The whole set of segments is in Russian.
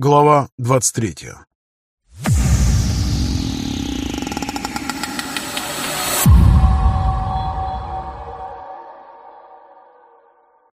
Глава 23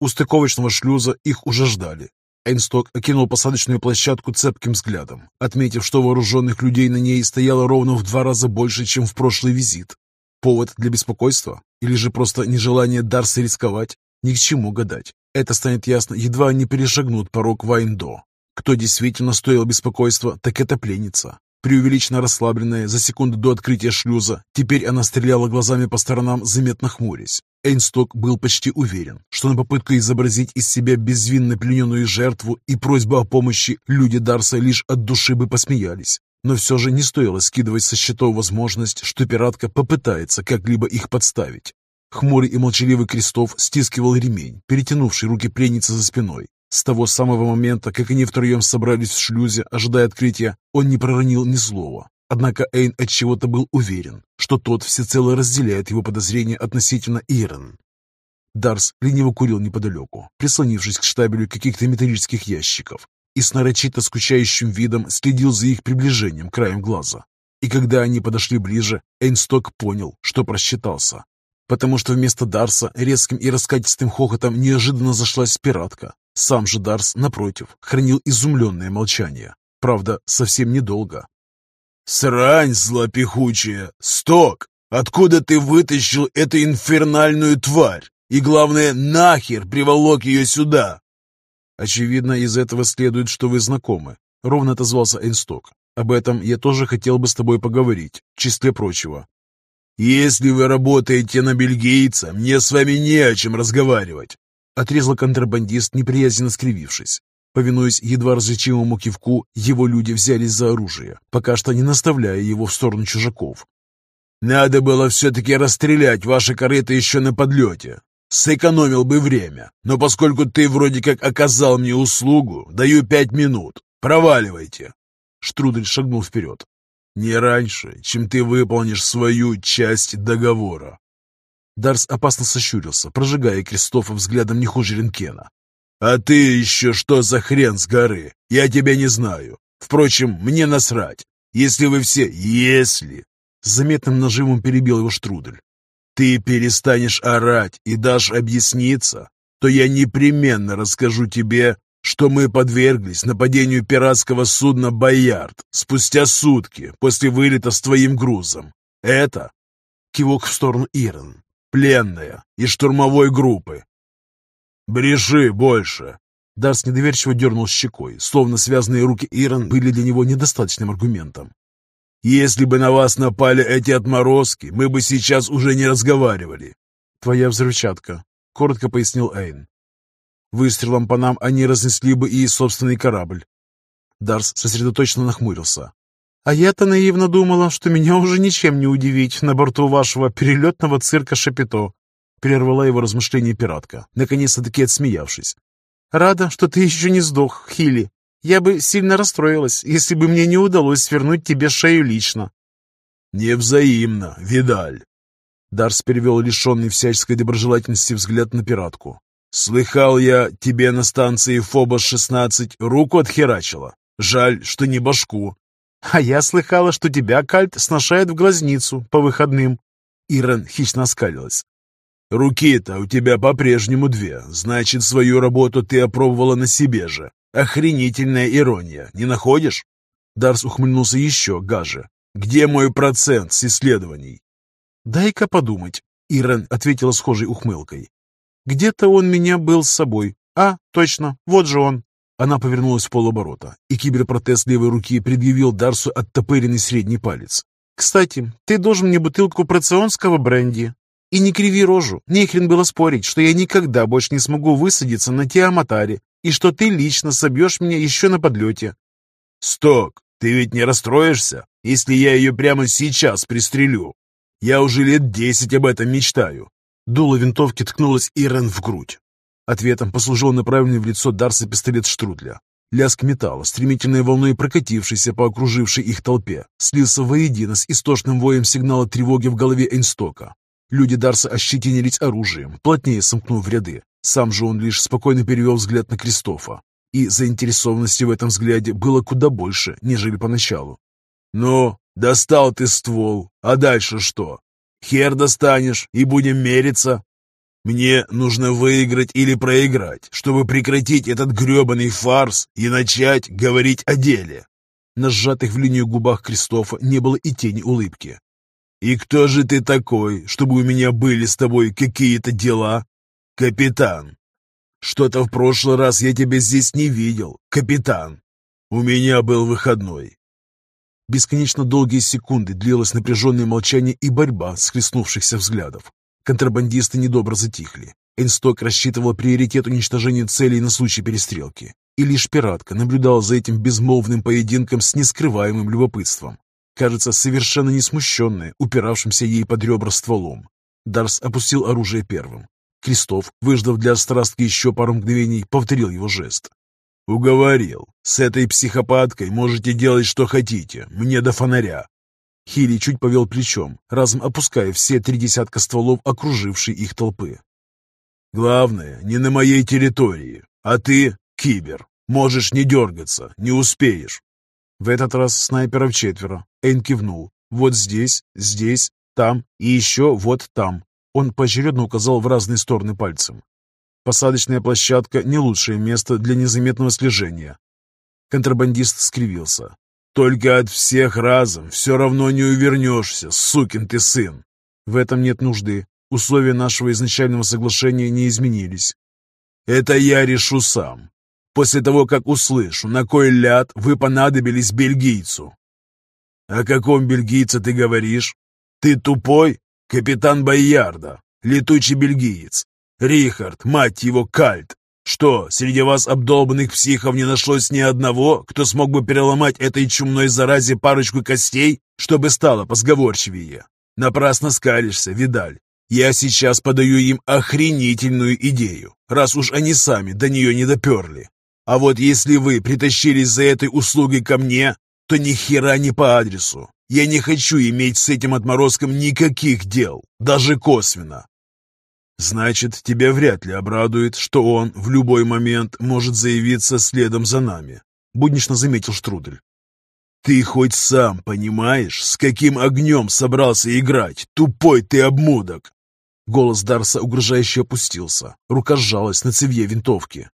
У стыковочного шлюза их уже ждали. Эйнсток окинул посадочную площадку цепким взглядом, отметив, что вооруженных людей на ней стояло ровно в два раза больше, чем в прошлый визит. Повод для беспокойства? Или же просто нежелание Дарса рисковать? Ни к чему гадать. Это станет ясно, едва они перешагнут порог Вайндо. Кто действительно стоил беспокойства, так это пленница. Преувеличенно расслабленная за секунду до открытия шлюза, теперь она стреляла глазами по сторонам, заметно хмурясь. Эйнсток был почти уверен, что на попытку изобразить из себя безвинно плененную жертву и просьбу о помощи люди Дарса лишь от души бы посмеялись. Но все же не стоило скидывать со счетов возможность, что пиратка попытается как-либо их подставить. Хмурый и молчаливый Крестов стискивал ремень, перетянувший руки пленницы за спиной, с того самого момента, как они втроем собрались в шлюзе, ожидая открытия, он не проронил ни слова. Однако Эйн отчего-то был уверен, что тот всецело разделяет его подозрения относительно Ирен. Дарс лениво курил неподалеку, прислонившись к штабелю каких-то металлических ящиков, и с нарочито скучающим видом следил за их приближением краем глаза. И когда они подошли ближе, Эйнсток понял, что просчитался, потому что вместо Дарса резким и раскатистым хохотом неожиданно зашлась пиратка, сам же Дарс, напротив, хранил изумленное молчание. Правда, совсем недолго. «Срань злопехучая! Сток! Откуда ты вытащил эту инфернальную тварь? И главное, нахер приволок ее сюда?» «Очевидно, из этого следует, что вы знакомы», — ровно отозвался Эйнсток. «Об этом я тоже хотел бы с тобой поговорить, в числе прочего». «Если вы работаете на бельгийца, мне с вами не о чем разговаривать. Отрезал контрабандист, неприязненно скривившись. Повинуясь едва различимому кивку, его люди взялись за оружие, пока что не наставляя его в сторону чужаков. «Надо было все-таки расстрелять ваши корыто еще на подлете. Сэкономил бы время, но поскольку ты вроде как оказал мне услугу, даю пять минут. Проваливайте!» Штрудель шагнул вперед. «Не раньше, чем ты выполнишь свою часть договора». Дарс опасно сощурился, прожигая Кристофа взглядом не хуже Ренкена. «А ты еще что за хрен с горы? Я тебя не знаю. Впрочем, мне насрать. Если вы все... Если...» С заметным нажимом перебил его Штрудель. «Ты перестанешь орать и дашь объясниться, то я непременно расскажу тебе, что мы подверглись нападению пиратского судна «Боярд» спустя сутки после вылета с твоим грузом. Это...» Кивок в сторону Ирен пленная из штурмовой группы. Бреши больше. Дарс недоверчиво дернул щекой, словно связанные руки Ирон были для него недостаточным аргументом. «Если бы на вас напали эти отморозки, мы бы сейчас уже не разговаривали». «Твоя взрывчатка», — коротко пояснил Эйн. «Выстрелом по нам они разнесли бы и собственный корабль». Дарс сосредоточенно нахмурился. А я-то наивно думала, что меня уже ничем не удивить на борту вашего перелетного цирка Шапито. Прервала его размышление пиратка, наконец-таки отсмеявшись. Рада, что ты еще не сдох, Хилли. Я бы сильно расстроилась, если бы мне не удалось свернуть тебе шею лично. Невзаимно, Видаль. Дарс перевел лишенный всяческой доброжелательности взгляд на пиратку. «Слыхал я, тебе на станции Фобос-16 руку отхерачила. Жаль, что не башку. А я слыхала, что тебя кальт сношает в глазницу по выходным. Ирен хищно оскалилась. Руки-то у тебя по-прежнему две. Значит, свою работу ты опробовала на себе же. Охренительная ирония, не находишь? Дарс ухмыльнулся еще гаже. Где мой процент с исследований? Дай-ка подумать. Ирен ответила схожей ухмылкой. Где-то он меня был с собой. А, точно, вот же он. Она повернулась в полоборота, и киберпротез левой руки предъявил Дарсу оттопыренный средний палец. «Кстати, ты должен мне бутылку проционского бренди. И не криви рожу, нехрен было спорить, что я никогда больше не смогу высадиться на Тиаматаре, и что ты лично собьешь меня еще на подлете». «Сток, ты ведь не расстроишься, если я ее прямо сейчас пристрелю? Я уже лет десять об этом мечтаю». Дуло винтовки ткнулось Ирен в грудь. Ответом послужил направленный в лицо Дарса пистолет Штрудля. Лязг металла, стремительной волной прокатившийся по окружившей их толпе, слился воедино с истошным воем сигнала тревоги в голове Эйнстока. Люди Дарса ощетинились оружием, плотнее сомкнув ряды. Сам же он лишь спокойно перевел взгляд на Кристофа. и заинтересованности в этом взгляде было куда больше, нежели поначалу. «Ну, достал ты ствол, а дальше что? Хер достанешь и будем мериться?» Мне нужно выиграть или проиграть, чтобы прекратить этот гребаный фарс и начать говорить о деле. На сжатых в линию губах Кристофа не было и тени улыбки. «И кто же ты такой, чтобы у меня были с тобой какие-то дела?» «Капитан!» «Что-то в прошлый раз я тебя здесь не видел, капитан!» «У меня был выходной!» Бесконечно долгие секунды длилось напряженное молчание и борьба схлестнувшихся взглядов. Контрабандисты недобро затихли. Энсток рассчитывал приоритет уничтожения целей на случай перестрелки. И лишь пиратка наблюдала за этим безмолвным поединком с нескрываемым любопытством. Кажется, совершенно не смущенная, упиравшимся ей под ребра стволом. Дарс опустил оружие первым. Крестов, выждав для острастки еще пару мгновений, повторил его жест. «Уговорил. С этой психопаткой можете делать, что хотите. Мне до фонаря. Хилли чуть повел плечом, разом опуская все три десятка стволов, окружившей их толпы. «Главное, не на моей территории, а ты, кибер, можешь не дергаться, не успеешь». В этот раз снайперов четверо. Эйн кивнул. «Вот здесь, здесь, там и еще вот там». Он поочередно указал в разные стороны пальцем. Посадочная площадка – не лучшее место для незаметного слежения. Контрабандист скривился. Только от всех разом все равно не увернешься, сукин ты сын. В этом нет нужды. Условия нашего изначального соглашения не изменились. Это я решу сам. После того, как услышу, на кой ляд вы понадобились бельгийцу. О каком бельгийце ты говоришь? Ты тупой? Капитан Боярда, летучий бельгиец. Рихард, мать его, кальт. Что, среди вас обдолбанных психов не нашлось ни одного, кто смог бы переломать этой чумной заразе парочку костей, чтобы стало посговорчивее? Напрасно скалишься, Видаль. Я сейчас подаю им охренительную идею, раз уж они сами до нее не доперли. А вот если вы притащились за этой услугой ко мне, то ни хера не по адресу. Я не хочу иметь с этим отморозком никаких дел, даже косвенно. Значит, тебя вряд ли обрадует, что он в любой момент может заявиться следом за нами, буднично заметил Штрудель. Ты хоть сам понимаешь, с каким огнем собрался играть, тупой ты обмудок? Голос Дарса угрожающе опустился, рука сжалась на цевье винтовки.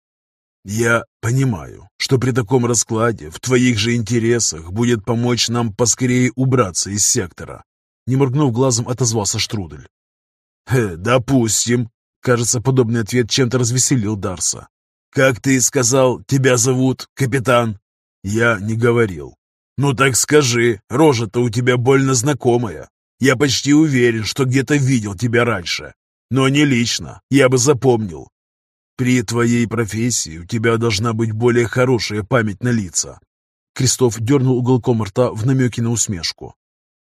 «Я понимаю, что при таком раскладе в твоих же интересах будет помочь нам поскорее убраться из сектора», не моргнув глазом, отозвался Штрудель. «Допустим». Кажется, подобный ответ чем-то развеселил Дарса. «Как ты сказал, тебя зовут, капитан?» «Я не говорил». «Ну так скажи, рожа-то у тебя больно знакомая. Я почти уверен, что где-то видел тебя раньше. Но не лично, я бы запомнил. При твоей профессии у тебя должна быть более хорошая память на лица». Крестов дернул уголком рта в намеке на усмешку.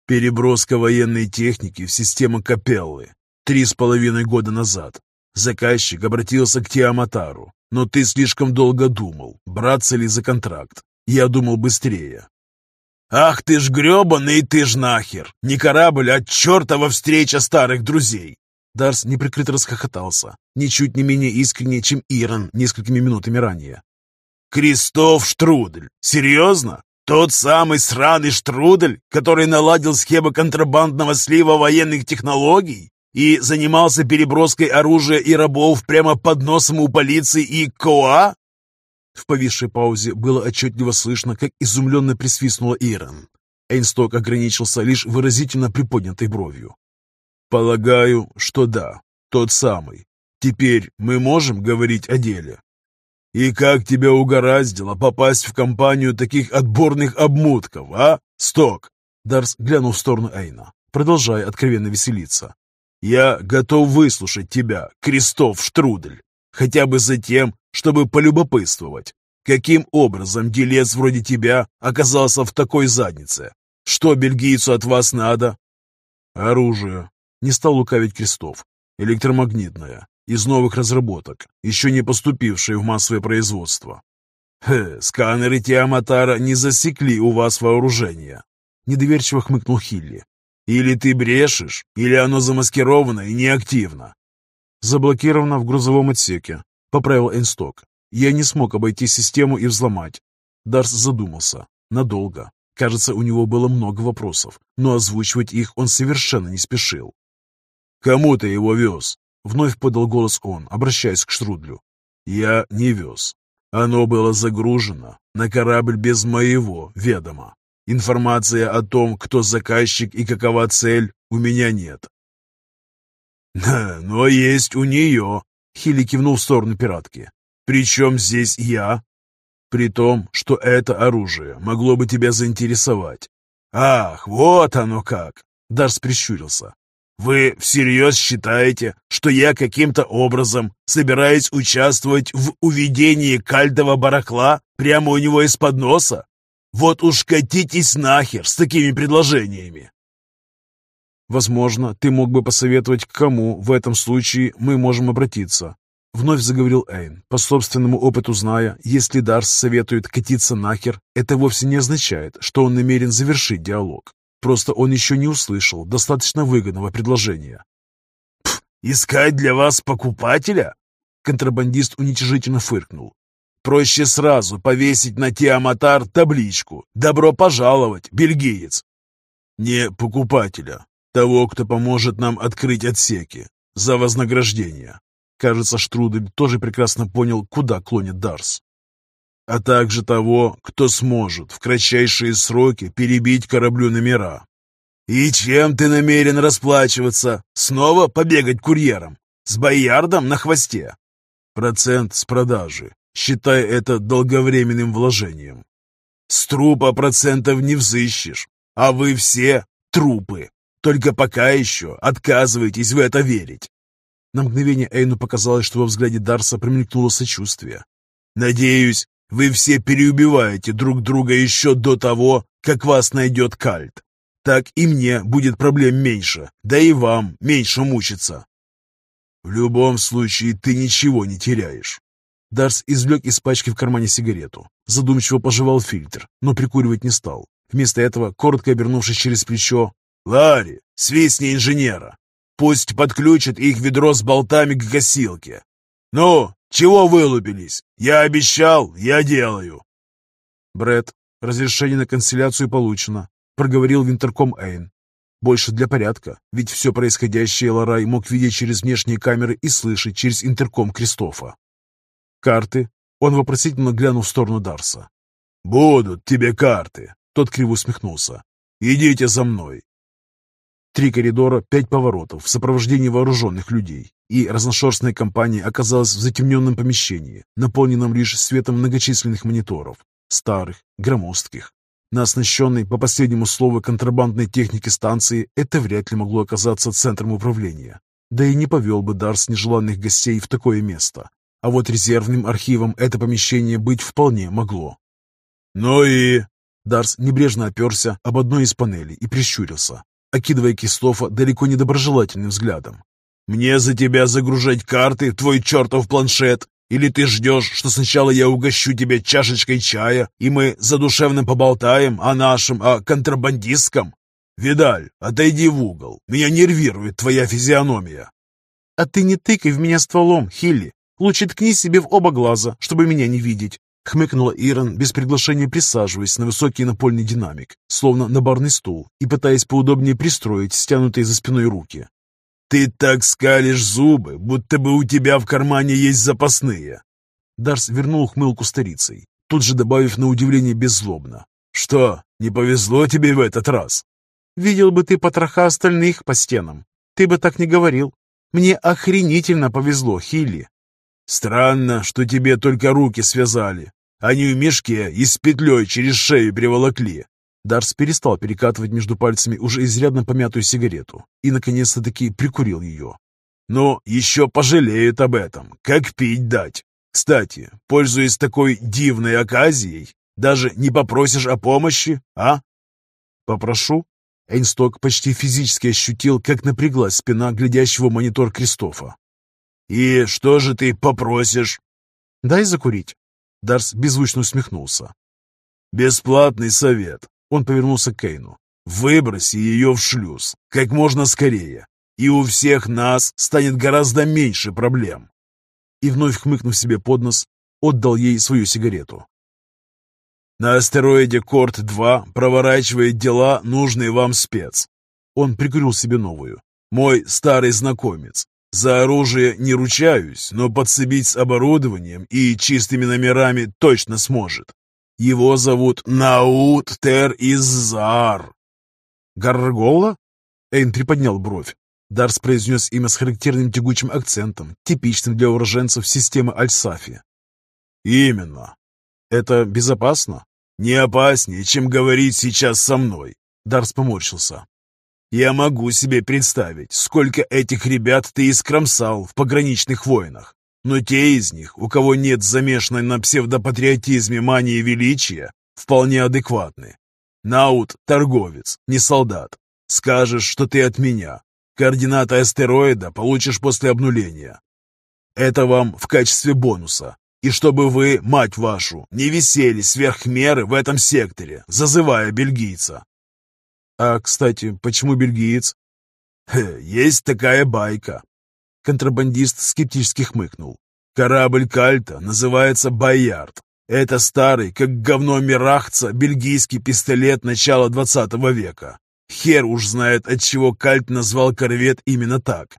«Переброска военной техники в систему Капеллы три с половиной года назад. Заказчик обратился к Тиаматару, но ты слишком долго думал, браться ли за контракт. Я думал быстрее. «Ах ты ж гребаный, ты ж нахер! Не корабль, а чертова встреча старых друзей!» Дарс неприкрыто расхохотался, ничуть не менее искренне, чем Ирон несколькими минутами ранее. «Кристоф Штрудель! Серьезно? Тот самый сраный Штрудель, который наладил схему контрабандного слива военных технологий? И занимался переброской оружия и рабов прямо под носом у полиции и КОА?» В повисшей паузе было отчетливо слышно, как изумленно присвистнула Ирон. Эйнсток ограничился лишь выразительно приподнятой бровью. «Полагаю, что да, тот самый. Теперь мы можем говорить о деле?» «И как тебя угораздило попасть в компанию таких отборных обмутков, а, Сток?» Дарс глянул в сторону Эйна, продолжая откровенно веселиться. Я готов выслушать тебя, Крестов Штрудель, хотя бы за тем, чтобы полюбопытствовать, каким образом делец вроде тебя оказался в такой заднице. Что бельгийцу от вас надо? Оружие. Не стал лукавить Крестов. Электромагнитное. Из новых разработок, еще не поступившее в массовое производство. Хе, сканеры Тиаматара не засекли у вас вооружение. Недоверчиво хмыкнул Хилли. Или ты брешешь, или оно замаскировано и неактивно. Заблокировано в грузовом отсеке, поправил Энсток. Я не смог обойти систему и взломать. Дарс задумался. Надолго. Кажется, у него было много вопросов, но озвучивать их он совершенно не спешил. «Кому ты его вез?» Вновь подал голос он, обращаясь к Штрудлю. «Я не вез. Оно было загружено на корабль без моего ведома. Информация о том, кто заказчик и какова цель, у меня нет». «Но есть у нее», — Хилли кивнул в сторону пиратки. «Причем здесь я?» «При том, что это оружие могло бы тебя заинтересовать». «Ах, вот оно как!» Дарс прищурился. Вы всерьез считаете, что я каким-то образом собираюсь участвовать в уведении кальдового барахла прямо у него из-под носа? Вот уж катитесь нахер с такими предложениями!» «Возможно, ты мог бы посоветовать, к кому в этом случае мы можем обратиться», Вновь заговорил Эйн, по собственному опыту зная, если Дарс советует катиться нахер, это вовсе не означает, что он намерен завершить диалог. Просто он еще не услышал достаточно выгодного предложения. «Искать для вас покупателя?» Контрабандист уничижительно фыркнул. «Проще сразу повесить на Тиаматар табличку «Добро пожаловать, бельгиец!» «Не покупателя, того, кто поможет нам открыть отсеки, за вознаграждение». Кажется, Штрудель тоже прекрасно понял, куда клонит Дарс а также того, кто сможет в кратчайшие сроки перебить кораблю номера. «И чем ты намерен расплачиваться? Снова побегать курьером? С боярдом на хвосте?» «Процент с продажи. Считай это долговременным вложением». «С трупа процентов не взыщешь, а вы все трупы. Только пока еще отказываетесь в это верить». На мгновение Эйну показалось, что во взгляде Дарса промелькнуло сочувствие. «Надеюсь, вы все переубиваете друг друга еще до того, как вас найдет кальт. Так и мне будет проблем меньше, да и вам меньше мучиться. В любом случае ты ничего не теряешь. Дарс извлек из пачки в кармане сигарету, задумчиво пожевал фильтр, но прикуривать не стал. Вместо этого, коротко обернувшись через плечо, «Ларри, свистни инженера! Пусть подключат их ведро с болтами к гасилке. Ну, «Чего вылупились? Я обещал, я делаю!» Бред, разрешение на консиляцию получено», — проговорил Винтерком Эйн. Больше для порядка, ведь все происходящее Ларай мог видеть через внешние камеры и слышать через интерком Кристофа. «Карты?» — он вопросительно глянул в сторону Дарса. «Будут тебе карты!» — тот криво усмехнулся. «Идите за мной!» Три коридора, пять поворотов в сопровождении вооруженных людей и разношерстная компания оказалась в затемненном помещении, наполненном лишь светом многочисленных мониторов, старых, громоздких. На оснащенной, по последнему слову, контрабандной технике станции это вряд ли могло оказаться центром управления. Да и не повел бы Дарс нежеланных гостей в такое место. А вот резервным архивом это помещение быть вполне могло. «Ну и...» Дарс небрежно оперся об одной из панелей и прищурился, окидывая Кистофа далеко недоброжелательным взглядом. Мне за тебя загружать карты твой чертов планшет? Или ты ждешь, что сначала я угощу тебя чашечкой чая, и мы задушевно поболтаем о нашем, о контрабандистском? Видаль, отойди в угол. Меня нервирует твоя физиономия. А ты не тыкай в меня стволом, Хилли. Лучше ткни себе в оба глаза, чтобы меня не видеть. Хмыкнула Ирон, без приглашения присаживаясь на высокий напольный динамик, словно на барный стул, и пытаясь поудобнее пристроить стянутые за спиной руки. «Ты так скалишь зубы, будто бы у тебя в кармане есть запасные!» Дарс вернул ухмылку старицей, тут же добавив на удивление беззлобно. «Что, не повезло тебе в этот раз?» «Видел бы ты потроха остальных по стенам. Ты бы так не говорил. Мне охренительно повезло, Хилли». «Странно, что тебе только руки связали. Они в мешке и с петлей через шею приволокли. Дарс перестал перекатывать между пальцами уже изрядно помятую сигарету и, наконец-то-таки, прикурил ее. «Но еще пожалеют об этом, как пить дать. Кстати, пользуясь такой дивной оказией, даже не попросишь о помощи, а?» «Попрошу?» Эйнсток почти физически ощутил, как напряглась спина глядящего монитор Кристофа. «И что же ты попросишь?» «Дай закурить». Дарс беззвучно усмехнулся. «Бесплатный совет. Он повернулся к Кейну. «Выброси ее в шлюз, как можно скорее, и у всех нас станет гораздо меньше проблем». И вновь хмыкнув себе под нос, отдал ей свою сигарету. «На астероиде Корт-2 проворачивает дела нужный вам спец». Он прикурил себе новую. «Мой старый знакомец. За оружие не ручаюсь, но подсобить с оборудованием и чистыми номерами точно сможет. Его зовут Наут Тер Иззар». «Гаргола?» Эйн приподнял бровь. Дарс произнес имя с характерным тягучим акцентом, типичным для уроженцев системы Альсафи. «Именно. Это безопасно?» «Не опаснее, чем говорить сейчас со мной», — Дарс поморщился. «Я могу себе представить, сколько этих ребят ты искромсал в пограничных войнах, но те из них, у кого нет замешанной на псевдопатриотизме мании величия, вполне адекватны. Наут — торговец, не солдат. Скажешь, что ты от меня. Координаты астероида получишь после обнуления. Это вам в качестве бонуса. И чтобы вы, мать вашу, не висели сверх меры в этом секторе, зазывая бельгийца. А, кстати, почему бельгиец? есть такая байка. Контрабандист скептически хмыкнул. Корабль Кальта называется «Боярд». Это старый, как говно Мирахца, бельгийский пистолет начала 20 века. Хер уж знает, от чего Кальт назвал корвет именно так.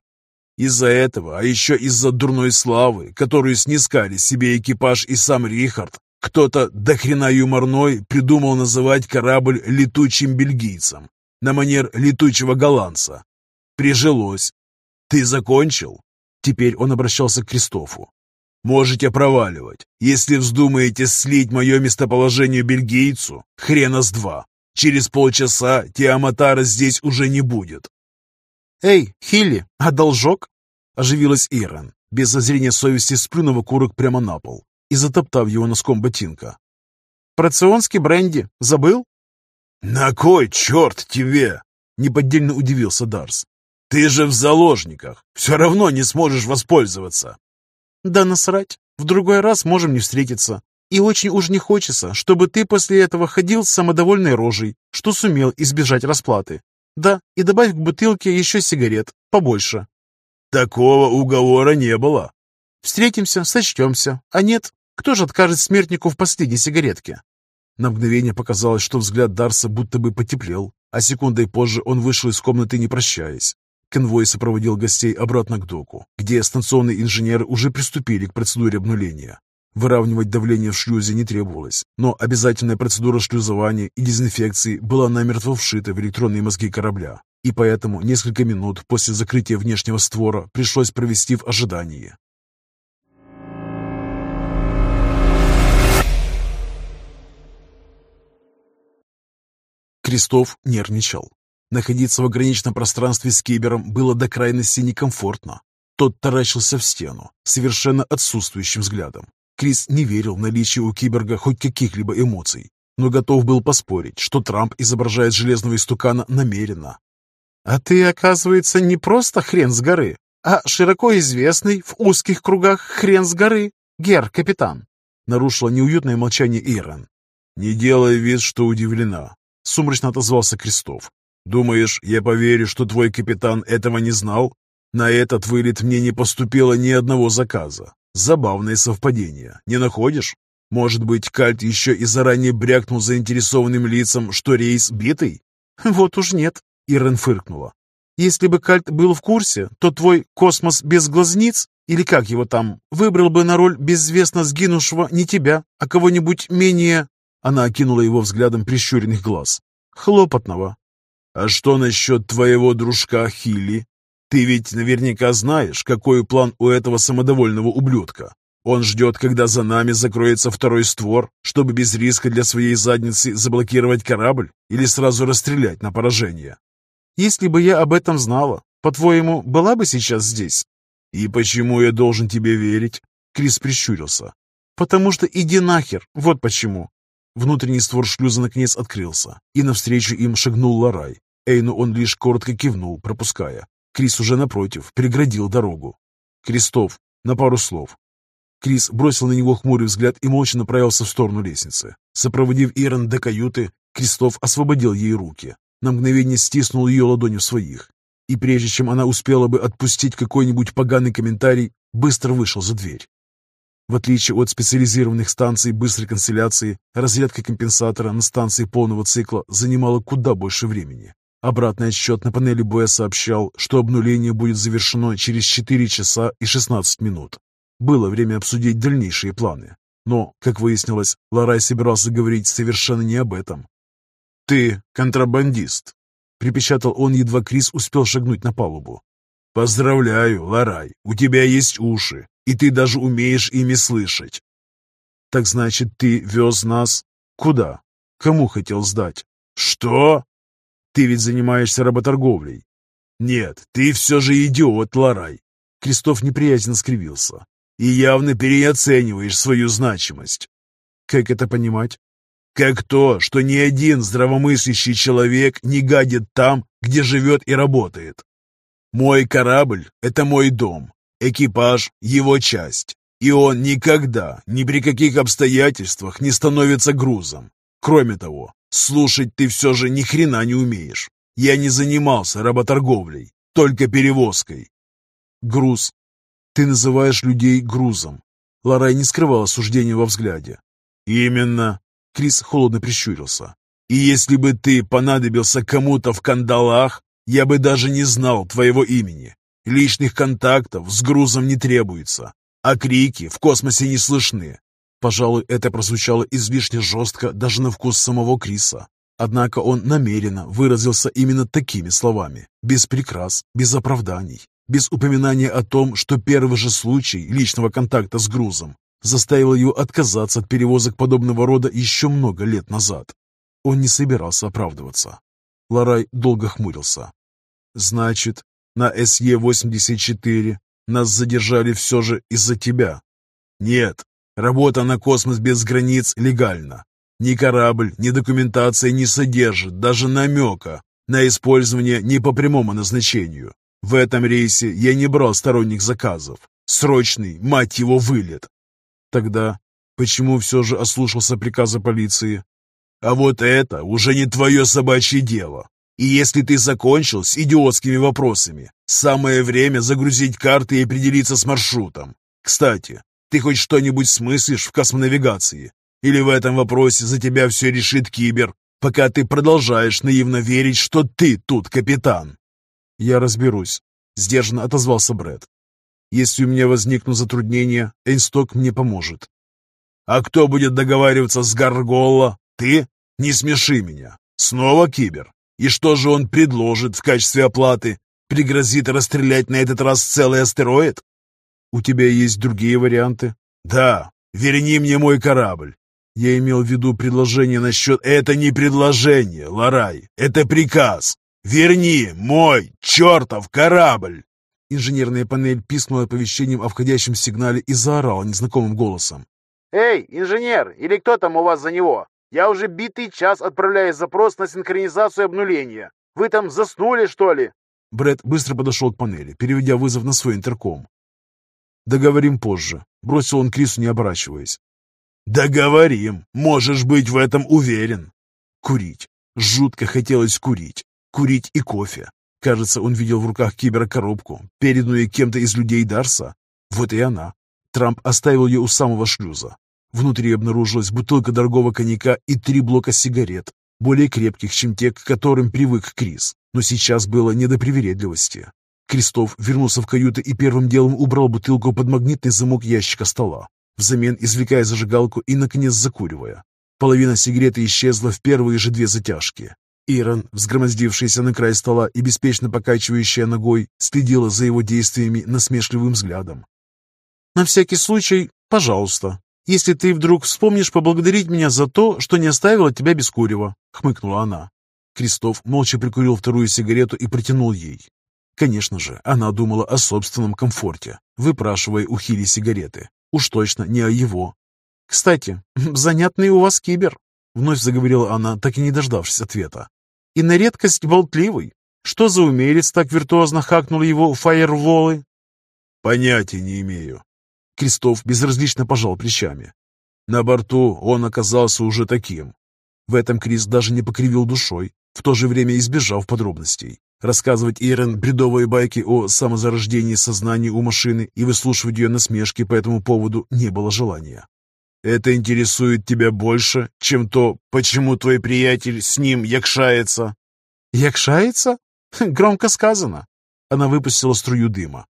Из-за этого, а еще из-за дурной славы, которую снискали себе экипаж и сам Рихард, кто-то до хрена юморной придумал называть корабль летучим бельгийцем, на манер летучего голландца. Прижилось. Ты закончил? Теперь он обращался к Кристофу. Можете проваливать. Если вздумаете слить мое местоположение бельгийцу, хрена с два. Через полчаса Тиаматара здесь уже не будет. «Эй, Хилли, а должок?» – оживилась Ирен, без зазрения совести сплюнув окурок прямо на пол и затоптав его носком ботинка. «Проционский бренди. Забыл?» «На кой черт тебе?» – неподдельно удивился Дарс. «Ты же в заложниках. Все равно не сможешь воспользоваться». «Да насрать. В другой раз можем не встретиться. И очень уж не хочется, чтобы ты после этого ходил с самодовольной рожей, что сумел избежать расплаты. Да, и добавь к бутылке еще сигарет, побольше. Такого уговора не было. Встретимся, сочтемся. А нет, кто же откажет смертнику в последней сигаретке? На мгновение показалось, что взгляд Дарса будто бы потеплел, а секундой позже он вышел из комнаты, не прощаясь. Конвой сопроводил гостей обратно к доку, где станционные инженеры уже приступили к процедуре обнуления. Выравнивать давление в шлюзе не требовалось, но обязательная процедура шлюзования и дезинфекции была намертво вшита в электронные мозги корабля, и поэтому несколько минут после закрытия внешнего створа пришлось провести в ожидании. Крестов нервничал. Находиться в ограниченном пространстве с кибером было до крайности некомфортно. Тот таращился в стену, совершенно отсутствующим взглядом. Крис не верил в наличие у киберга хоть каких-либо эмоций, но готов был поспорить, что Трамп изображает железного истукана намеренно. «А ты, оказывается, не просто хрен с горы, а широко известный в узких кругах хрен с горы, гер-капитан», нарушила неуютное молчание Ирен. «Не делай вид, что удивлена», — сумрачно отозвался Крестов. «Думаешь, я поверю, что твой капитан этого не знал? На этот вылет мне не поступило ни одного заказа. Забавное совпадение, не находишь? Может быть, Кальт еще и заранее брякнул заинтересованным лицам, что рейс битый? Вот уж нет, Ирен фыркнула. Если бы Кальт был в курсе, то твой космос без глазниц, или как его там, выбрал бы на роль безвестно сгинувшего не тебя, а кого-нибудь менее... Она окинула его взглядом прищуренных глаз. Хлопотного. «А что насчет твоего дружка Хилли? Ты ведь наверняка знаешь, какой план у этого самодовольного ублюдка. Он ждет, когда за нами закроется второй створ, чтобы без риска для своей задницы заблокировать корабль или сразу расстрелять на поражение. Если бы я об этом знала, по-твоему, была бы сейчас здесь? И почему я должен тебе верить? Крис прищурился. Потому что иди нахер, вот почему. Внутренний створ шлюза наконец открылся, и навстречу им шагнул Ларай. Эйну он лишь коротко кивнул, пропуская. Крис уже напротив, преградил дорогу. «Крестов, на пару слов». Крис бросил на него хмурый взгляд и молча направился в сторону лестницы. Сопроводив Ирон до каюты, Крестов освободил ей руки. На мгновение стиснул ее ладонью своих. И прежде чем она успела бы отпустить какой-нибудь поганый комментарий, быстро вышел за дверь. В отличие от специализированных станций быстрой канцеляции, разрядка компенсатора на станции полного цикла занимала куда больше времени. Обратный отсчет на панели боя сообщал, что обнуление будет завершено через 4 часа и 16 минут. Было время обсудить дальнейшие планы. Но, как выяснилось, Ларай собирался говорить совершенно не об этом. «Ты контрабандист», — припечатал он, едва Крис успел шагнуть на палубу. «Поздравляю, Ларай, у тебя есть уши, и ты даже умеешь ими слышать». «Так значит, ты вез нас куда? Кому хотел сдать?» «Что?» «Ты ведь занимаешься работорговлей». «Нет, ты все же идиот, Ларай!» Крестов неприязненно скривился. «И явно переоцениваешь свою значимость». «Как это понимать?» «Как то, что ни один здравомыслящий человек не гадит там, где живет и работает. Мой корабль — это мой дом, экипаж — его часть, и он никогда, ни при каких обстоятельствах не становится грузом. Кроме того, слушать ты все же ни хрена не умеешь. Я не занимался работорговлей, только перевозкой. Груз. Ты называешь людей грузом. Ларай не скрывала осуждения во взгляде. Именно. Крис холодно прищурился. И если бы ты понадобился кому-то в кандалах, я бы даже не знал твоего имени. Личных контактов с грузом не требуется, а крики в космосе не слышны. Пожалуй, это прозвучало излишне жестко даже на вкус самого Криса. Однако он намеренно выразился именно такими словами, без прикрас, без оправданий, без упоминания о том, что первый же случай личного контакта с грузом заставил ее отказаться от перевозок подобного рода еще много лет назад. Он не собирался оправдываться. Ларай долго хмурился. Значит, на СЕ-84 нас задержали все же из-за тебя? Нет, работа на космос без границ легальна. Ни корабль, ни документация не содержит даже намека на использование не по прямому назначению. В этом рейсе я не брал сторонних заказов. Срочный, мать его, вылет. Тогда почему все же ослушался приказа полиции? А вот это уже не твое собачье дело. И если ты закончил с идиотскими вопросами, самое время загрузить карты и определиться с маршрутом. Кстати, ты хоть что-нибудь смыслишь в космонавигации? Или в этом вопросе за тебя все решит Кибер, пока ты продолжаешь наивно верить, что ты тут капитан? Я разберусь, сдержанно отозвался Бред. Если у меня возникнут затруднения, Эйнсток мне поможет. А кто будет договариваться с Гаргола? Ты? Не смеши меня. Снова Кибер? И что же он предложит в качестве оплаты? Пригрозит расстрелять на этот раз целый астероид? У тебя есть другие варианты? Да, верни мне мой корабль. Я имел в виду предложение насчет... Это не предложение, Ларай, это приказ. Верни мой чертов корабль. Инженерная панель пискнула оповещением о входящем сигнале и заорала незнакомым голосом. «Эй, инженер, или кто там у вас за него? Я уже битый час отправляю запрос на синхронизацию обнуления. Вы там заснули, что ли?» Брэд быстро подошел к панели, переведя вызов на свой интерком. «Договорим позже», — бросил он Крису, не оборачиваясь. «Договорим. Можешь быть в этом уверен». Курить. Жутко хотелось курить. Курить и кофе. Кажется, он видел в руках кибера коробку, переданную кем-то из людей Дарса. Вот и она. Трамп оставил ее у самого шлюза. Внутри обнаружилась бутылка дорогого коньяка и три блока сигарет, более крепких, чем те, к которым привык Крис. Но сейчас было не до привередливости. Крестов вернулся в каюту и первым делом убрал бутылку под магнитный замок ящика стола, взамен извлекая зажигалку и, наконец, закуривая. Половина сигареты исчезла в первые же две затяжки. Ирон, взгромоздившаяся на край стола и беспечно покачивающая ногой, следила за его действиями насмешливым взглядом. «На всякий случай, пожалуйста», если ты вдруг вспомнишь поблагодарить меня за то, что не оставила тебя без курева», — хмыкнула она. Крестов молча прикурил вторую сигарету и протянул ей. Конечно же, она думала о собственном комфорте, выпрашивая у Хили сигареты. Уж точно не о его. «Кстати, занятный у вас кибер», — вновь заговорила она, так и не дождавшись ответа. «И на редкость болтливый. Что за умелец так виртуозно хакнул его фаерволы?» «Понятия не имею», Крестов безразлично пожал плечами. На борту он оказался уже таким. В этом Крис даже не покривил душой, в то же время избежав подробностей. Рассказывать Ирен бредовые байки о самозарождении сознания у машины и выслушивать ее насмешки по этому поводу не было желания. «Это интересует тебя больше, чем то, почему твой приятель с ним якшается?» «Якшается? Громко сказано!» Она выпустила струю дыма.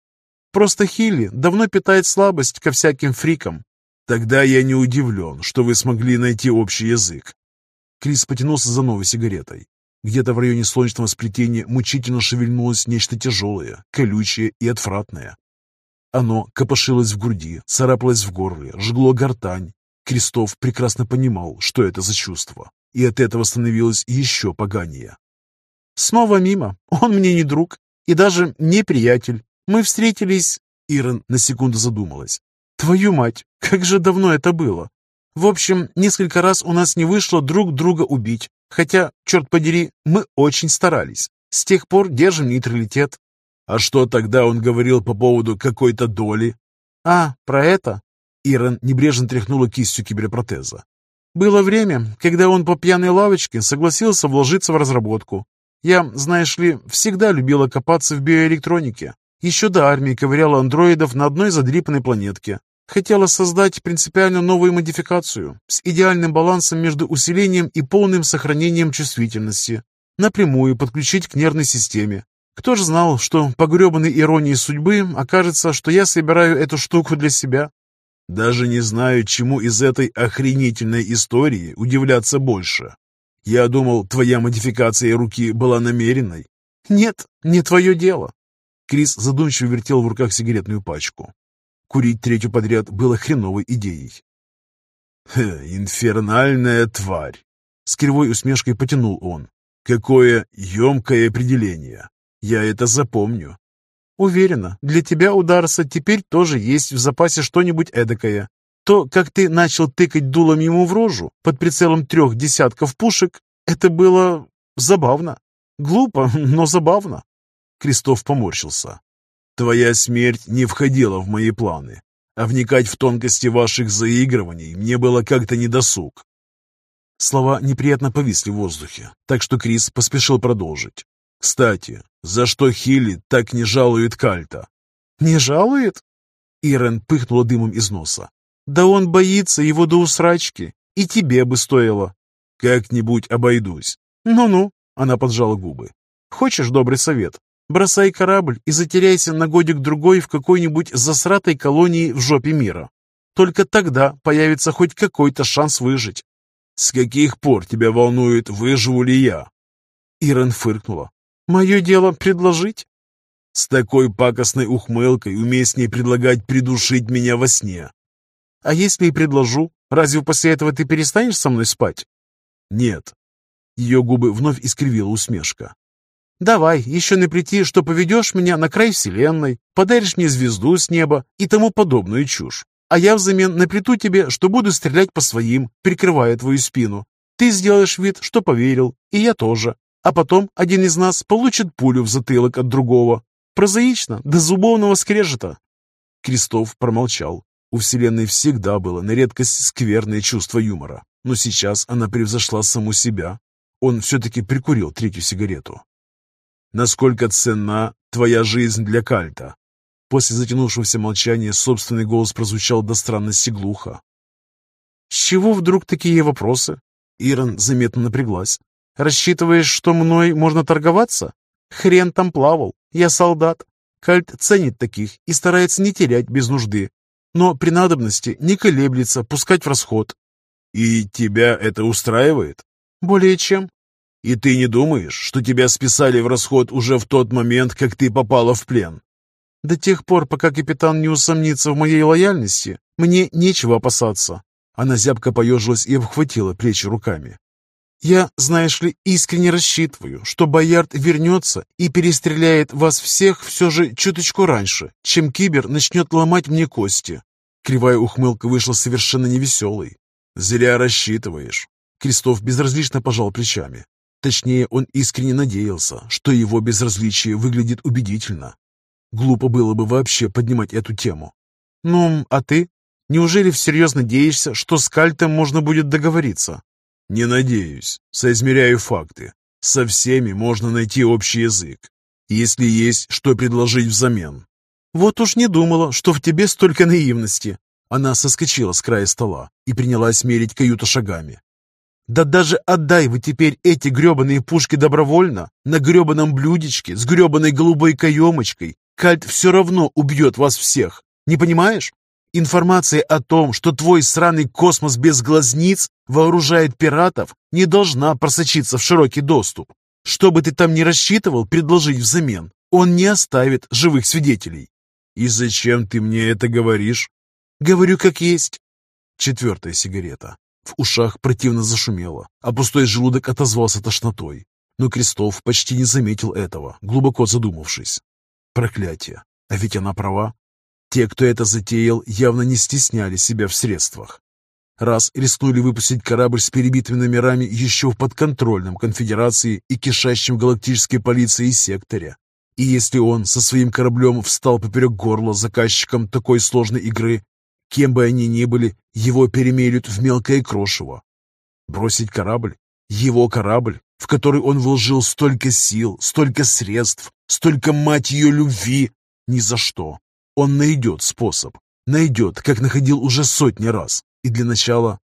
«Просто Хилли давно питает слабость ко всяким фрикам. Тогда я не удивлен, что вы смогли найти общий язык. Крис потянулся за новой сигаретой. Где-то в районе солнечного сплетения мучительно шевельнулось нечто тяжелое, колючее и отвратное. Оно копошилось в груди, царапалось в горле, жгло гортань. Крестов прекрасно понимал, что это за чувство, и от этого становилось еще поганее. «Снова мимо. Он мне не друг и даже не приятель. Мы встретились...» Ирон на секунду задумалась. «Твою мать, как же давно это было! В общем, несколько раз у нас не вышло друг друга убить, хотя, черт подери, мы очень старались. С тех пор держим нейтралитет». «А что тогда он говорил по поводу какой-то доли?» «А, про это?» Ирон небрежно тряхнула кистью киберпротеза. «Было время, когда он по пьяной лавочке согласился вложиться в разработку. Я, знаешь ли, всегда любила копаться в биоэлектронике. Еще до армии ковыряла андроидов на одной задрипанной планетке. Хотела создать принципиально новую модификацию с идеальным балансом между усилением и полным сохранением чувствительности. Напрямую подключить к нервной системе. Кто же знал, что по гребаной иронии судьбы окажется, что я собираю эту штуку для себя? Даже не знаю, чему из этой охренительной истории удивляться больше. Я думал, твоя модификация руки была намеренной. Нет, не твое дело. Крис задумчиво вертел в руках сигаретную пачку. Курить третью подряд было хреновой идеей. «Инфернальная тварь!» С кривой усмешкой потянул он. «Какое емкое определение! Я это запомню!» «Уверена, для тебя, Ударса, теперь тоже есть в запасе что-нибудь эдакое. То, как ты начал тыкать дулом ему в рожу под прицелом трех десятков пушек, это было забавно. Глупо, но забавно». Крестов поморщился. Твоя смерть не входила в мои планы, а вникать в тонкости ваших заигрываний мне было как-то недосуг. Слова неприятно повисли в воздухе, так что Крис поспешил продолжить. «Кстати, за что Хилли так не жалует Кальта?» «Не жалует?» Ирен пыхнула дымом из носа. «Да он боится его до усрачки, и тебе бы стоило». «Как-нибудь обойдусь». «Ну-ну», — она поджала губы. «Хочешь добрый совет? Бросай корабль и затеряйся на годик-другой в какой-нибудь засратой колонии в жопе мира. Только тогда появится хоть какой-то шанс выжить. «С каких пор тебя волнует, выживу ли я?» Ирен фыркнула. «Мое дело предложить?» «С такой пакостной ухмылкой ней предлагать придушить меня во сне». «А если и предложу, разве после этого ты перестанешь со мной спать?» «Нет». Ее губы вновь искривила усмешка. Давай, еще наплети, что поведешь меня на край вселенной, подаришь мне звезду с неба и тому подобную чушь. А я взамен наплету тебе, что буду стрелять по своим, прикрывая твою спину. Ты сделаешь вид, что поверил, и я тоже. А потом один из нас получит пулю в затылок от другого. Прозаично, до зубовного скрежета. Крестов промолчал. У Вселенной всегда было на редкость скверное чувство юмора. Но сейчас она превзошла саму себя. Он все-таки прикурил третью сигарету. Насколько ценна твоя жизнь для кальта?» После затянувшегося молчания собственный голос прозвучал до странности глухо. «С чего вдруг такие вопросы?» Ирон заметно напряглась. «Рассчитываешь, что мной можно торговаться? Хрен там плавал. Я солдат. Кальт ценит таких и старается не терять без нужды. Но при надобности не колеблется пускать в расход». «И тебя это устраивает?» «Более чем. И ты не думаешь, что тебя списали в расход уже в тот момент, как ты попала в плен? До тех пор, пока капитан не усомнится в моей лояльности, мне нечего опасаться. Она зябко поежилась и обхватила плечи руками. Я, знаешь ли, искренне рассчитываю, что Боярд вернется и перестреляет вас всех все же чуточку раньше, чем Кибер начнет ломать мне кости. Кривая ухмылка вышла совершенно невеселой. «Зря рассчитываешь». Крестов безразлично пожал плечами. Точнее, он искренне надеялся, что его безразличие выглядит убедительно. Глупо было бы вообще поднимать эту тему. «Ну, а ты? Неужели всерьез надеешься, что с Кальтом можно будет договориться?» «Не надеюсь. Соизмеряю факты. Со всеми можно найти общий язык. если есть что предложить взамен. Вот уж не думала, что в тебе столько наивности. Она соскочила с края стола и принялась мерить каюту шагами. Да даже отдай вы теперь эти гребаные пушки добровольно, на гребаном блюдечке, с гребаной голубой каемочкой, Кальт все равно убьет вас всех. Не понимаешь? Информация о том, что твой сраный космос без глазниц вооружает пиратов, не должна просочиться в широкий доступ. Что бы ты там ни рассчитывал предложить взамен, он не оставит живых свидетелей. И зачем ты мне это говоришь? Говорю как есть. Четвертая сигарета. В ушах противно зашумело, а пустой желудок отозвался тошнотой. Но Крестов почти не заметил этого, глубоко задумавшись. Проклятие. А ведь она права. Те, кто это затеял, явно не стесняли себя в средствах. Раз рискнули выпустить корабль с перебитыми номерами еще в подконтрольном конфедерации и кишащем галактической полицией секторе. И если он со своим кораблем встал поперек горла заказчикам такой сложной игры, Кем бы они ни были, его перемелют в мелкое крошево. Бросить корабль? Его корабль, в который он вложил столько сил, столько средств, столько, мать ее, любви? Ни за что. Он найдет способ. Найдет, как находил уже сотни раз. И для начала...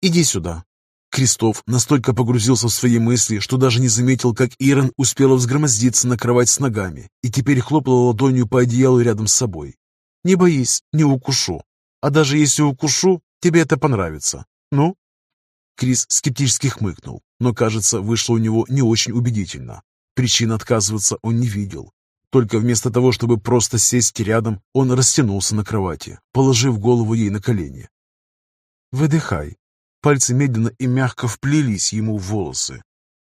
Иди сюда. Крестов настолько погрузился в свои мысли, что даже не заметил, как Ирон успела взгромоздиться на кровать с ногами и теперь хлопала ладонью по одеялу рядом с собой. «Не боись, не укушу. А даже если укушу, тебе это понравится. Ну?» Крис скептически хмыкнул, но, кажется, вышло у него не очень убедительно. Причин отказываться он не видел. Только вместо того, чтобы просто сесть рядом, он растянулся на кровати, положив голову ей на колени. «Выдыхай». Пальцы медленно и мягко вплелись ему в волосы.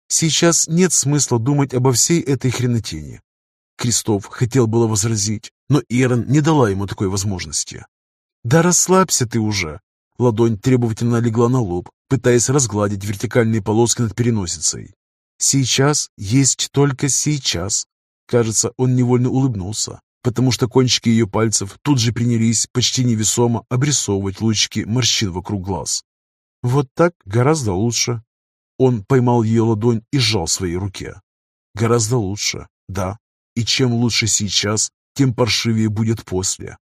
«Сейчас нет смысла думать обо всей этой хренотени». Крестов хотел было возразить, но Ирон не дала ему такой возможности. «Да расслабься ты уже!» Ладонь требовательно легла на лоб, пытаясь разгладить вертикальные полоски над переносицей. «Сейчас есть только сейчас!» Кажется, он невольно улыбнулся, потому что кончики ее пальцев тут же принялись почти невесомо обрисовывать лучики морщин вокруг глаз. «Вот так гораздо лучше!» Он поймал ее ладонь и сжал в своей руке. «Гораздо лучше, да. И чем лучше сейчас, тем паршивее будет после.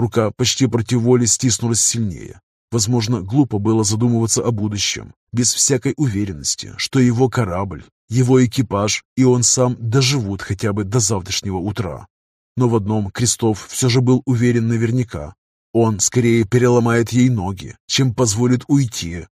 Рука почти против воли стиснулась сильнее. Возможно, глупо было задумываться о будущем, без всякой уверенности, что его корабль, его экипаж и он сам доживут хотя бы до завтрашнего утра. Но в одном Крестов все же был уверен наверняка. Он скорее переломает ей ноги, чем позволит уйти,